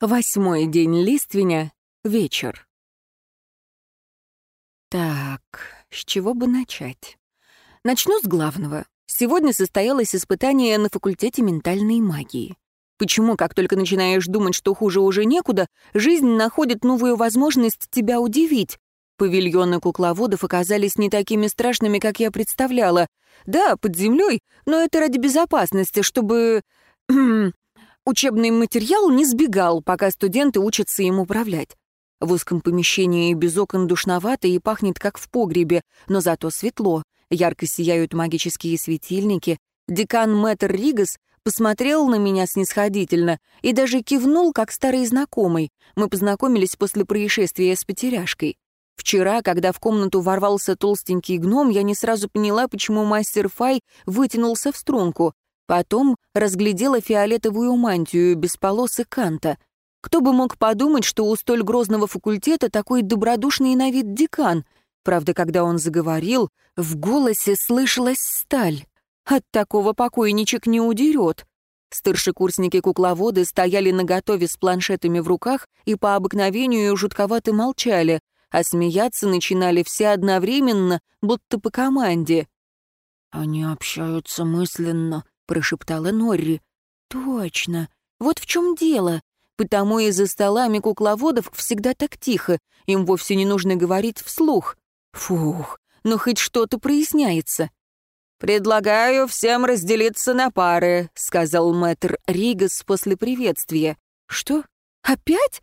Восьмой день лиственя. Вечер. Так, с чего бы начать? Начну с главного. Сегодня состоялось испытание на факультете ментальной магии. Почему, как только начинаешь думать, что хуже уже некуда, жизнь находит новую возможность тебя удивить? Павильоны кукловодов оказались не такими страшными, как я представляла. Да, под землей, но это ради безопасности, чтобы... учебный материал не сбегал, пока студенты учатся им управлять. В узком помещении без окон душновато и пахнет, как в погребе, но зато светло. Ярко сияют магические светильники. Декан Мэтр Ригас посмотрел на меня снисходительно и даже кивнул, как старый знакомый. Мы познакомились после происшествия с потеряшкой. Вчера, когда в комнату ворвался толстенький гном, я не сразу поняла, почему мастер Фай вытянулся в струнку. Потом разглядела фиолетовую мантию без полос и канта. Кто бы мог подумать, что у столь грозного факультета такой добродушный на вид декан. Правда, когда он заговорил, в голосе слышалась сталь. От такого покойничек не удерет. Старшекурсники-кукловоды стояли наготове с планшетами в руках и по обыкновению жутковато молчали, а смеяться начинали все одновременно, будто по команде. «Они общаются мысленно», прошептала Норри. «Точно. Вот в чем дело. Потому и за столами кукловодов всегда так тихо. Им вовсе не нужно говорить вслух. Фух, ну хоть что-то проясняется». «Предлагаю всем разделиться на пары», — сказал мэтр Ригас после приветствия. «Что? Опять?»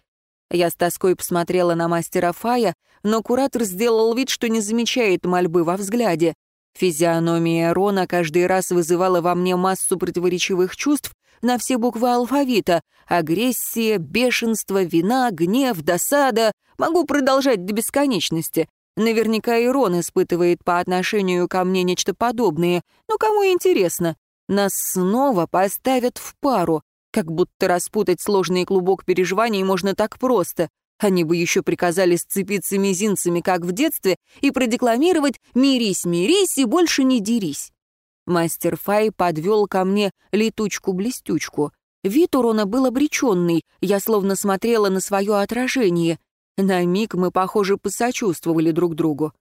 Я с тоской посмотрела на мастера Фая, но куратор сделал вид, что не замечает мольбы во взгляде. Физиономия Рона каждый раз вызывала во мне массу противоречивых чувств на все буквы алфавита. Агрессия, бешенство, вина, гнев, досада. Могу продолжать до бесконечности. Наверняка и Рон испытывает по отношению ко мне нечто подобное. Но кому интересно? Нас снова поставят в пару. Как будто распутать сложный клубок переживаний можно так просто. Они бы еще приказали сцепиться мизинцами, как в детстве, и продекламировать «Мирись, мирись и больше не дерись». Мастер Фай подвел ко мне летучку-блестючку. Вид урона был обреченный, я словно смотрела на свое отражение. На миг мы, похоже, посочувствовали друг другу.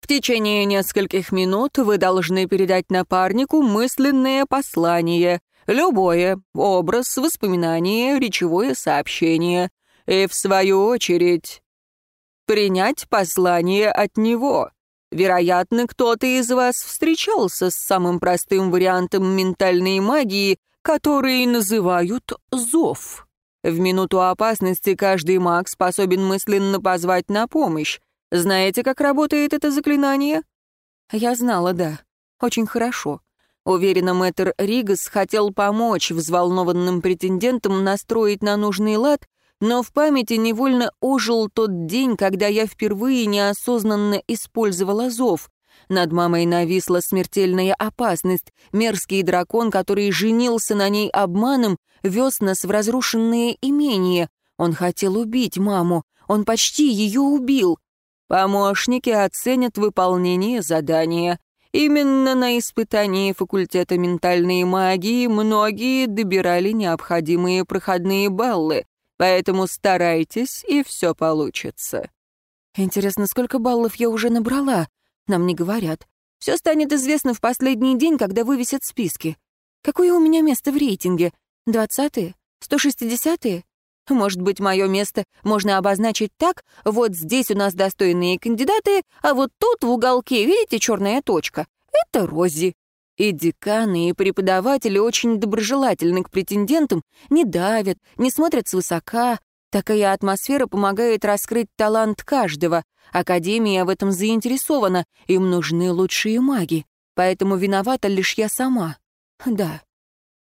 В течение нескольких минут вы должны передать напарнику мысленное послание. Любое — образ, воспоминание, речевое сообщение и, в свою очередь, принять послание от него. Вероятно, кто-то из вас встречался с самым простым вариантом ментальной магии, который называют «зов». В минуту опасности каждый маг способен мысленно позвать на помощь. Знаете, как работает это заклинание? Я знала, да. Очень хорошо. Уверена, мэтр Ригас хотел помочь взволнованным претендентам настроить на нужный лад но в памяти невольно ожил тот день, когда я впервые неосознанно использовала зов. Над мамой нависла смертельная опасность. Мерзкий дракон, который женился на ней обманом, вез нас в разрушенное имение. Он хотел убить маму. Он почти ее убил. Помощники оценят выполнение задания. Именно на испытании факультета ментальной магии многие добирали необходимые проходные баллы. Поэтому старайтесь, и все получится. Интересно, сколько баллов я уже набрала? Нам не говорят. Все станет известно в последний день, когда вывесят списки. Какое у меня место в рейтинге? Двадцатые? Сто шестидесятые? Может быть, мое место можно обозначить так, вот здесь у нас достойные кандидаты, а вот тут в уголке, видите, черная точка? Это Рози. И деканы, и преподаватели очень доброжелательны к претендентам, не давят, не смотрят свысока. Такая атмосфера помогает раскрыть талант каждого. Академия в этом заинтересована, им нужны лучшие маги. Поэтому виновата лишь я сама. Да.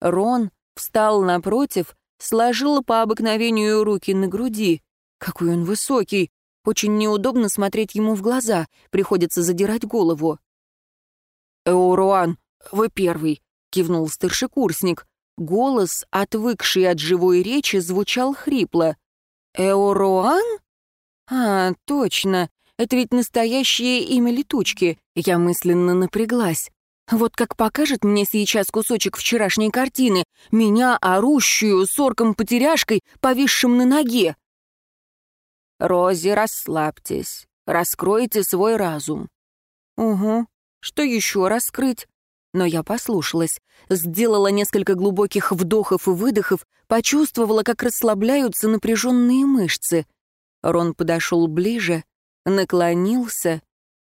Рон встал напротив, сложил по обыкновению руки на груди. Какой он высокий. Очень неудобно смотреть ему в глаза, приходится задирать голову. «Эуруан, «Вы первый», — кивнул старшекурсник. Голос, отвыкший от живой речи, звучал хрипло. «Эуруан?» «А, точно. Это ведь настоящее имя летучки». Я мысленно напряглась. Вот как покажет мне сейчас кусочек вчерашней картины, меня, орущую, с орком-потеряшкой, повисшим на ноге. Рози, расслабьтесь, раскройте свой разум. Угу, что еще раскрыть? Но я послушалась, сделала несколько глубоких вдохов и выдохов, почувствовала, как расслабляются напряженные мышцы. Рон подошел ближе, наклонился.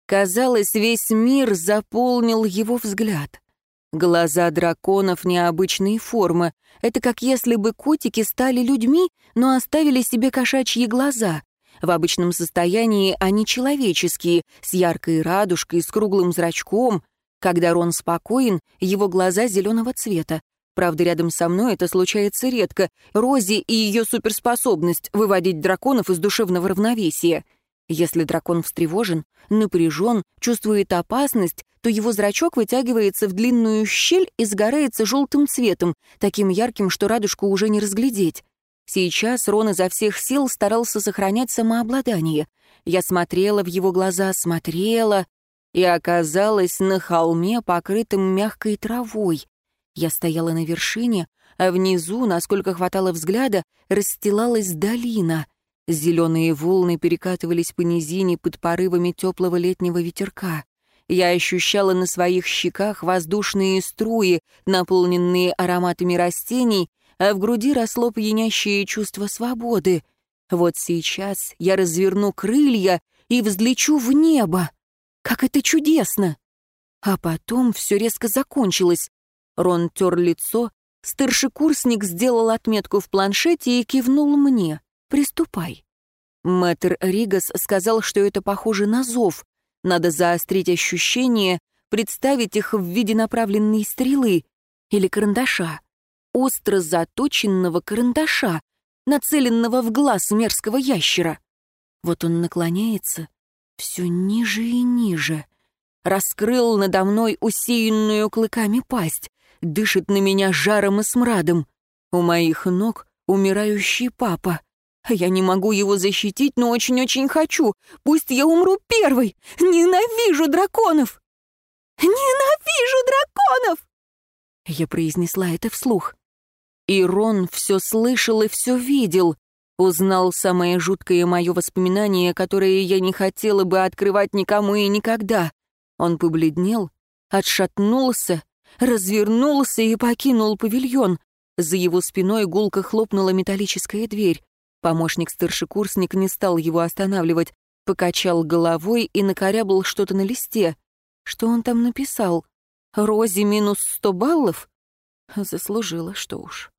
Казалось, весь мир заполнил его взгляд. Глаза драконов необычной формы. Это как если бы котики стали людьми, но оставили себе кошачьи глаза. В обычном состоянии они человеческие, с яркой радужкой, с круглым зрачком. Когда Рон спокоен, его глаза зеленого цвета. Правда, рядом со мной это случается редко. Рози и ее суперспособность выводить драконов из душевного равновесия. Если дракон встревожен, напряжен, чувствует опасность, то его зрачок вытягивается в длинную щель и сгорается желтым цветом, таким ярким, что радужку уже не разглядеть. Сейчас Рон изо всех сил старался сохранять самообладание. Я смотрела в его глаза, смотрела, и оказалась на холме, покрытым мягкой травой. Я стояла на вершине, а внизу, насколько хватало взгляда, расстилалась долина. Зеленые волны перекатывались по низине под порывами теплого летнего ветерка. Я ощущала на своих щеках воздушные струи, наполненные ароматами растений, а в груди росло пьянящее чувство свободы. Вот сейчас я разверну крылья и взлечу в небо. Как это чудесно! А потом все резко закончилось. Рон тер лицо, старшекурсник сделал отметку в планшете и кивнул мне. «Приступай». Мэтр Ригас сказал, что это похоже на зов. Надо заострить ощущения, представить их в виде направленной стрелы или карандаша. Остро заточенного карандаша, нацеленного в глаз мерзкого ящера. Вот он наклоняется, все ниже и ниже. Раскрыл надо мной усеянную клыками пасть, дышит на меня жаром и смрадом. У моих ног умирающий папа. Я не могу его защитить, но очень-очень хочу. Пусть я умру первой. Ненавижу драконов! Ненавижу драконов! Я произнесла это вслух. И Рон все слышал и все видел. Узнал самое жуткое мое воспоминание, которое я не хотела бы открывать никому и никогда. Он побледнел, отшатнулся, развернулся и покинул павильон. За его спиной гулко хлопнула металлическая дверь. Помощник-старшекурсник не стал его останавливать, покачал головой и накорябал что-то на листе. Что он там написал? Розе минус сто баллов? Заслужила, что уж.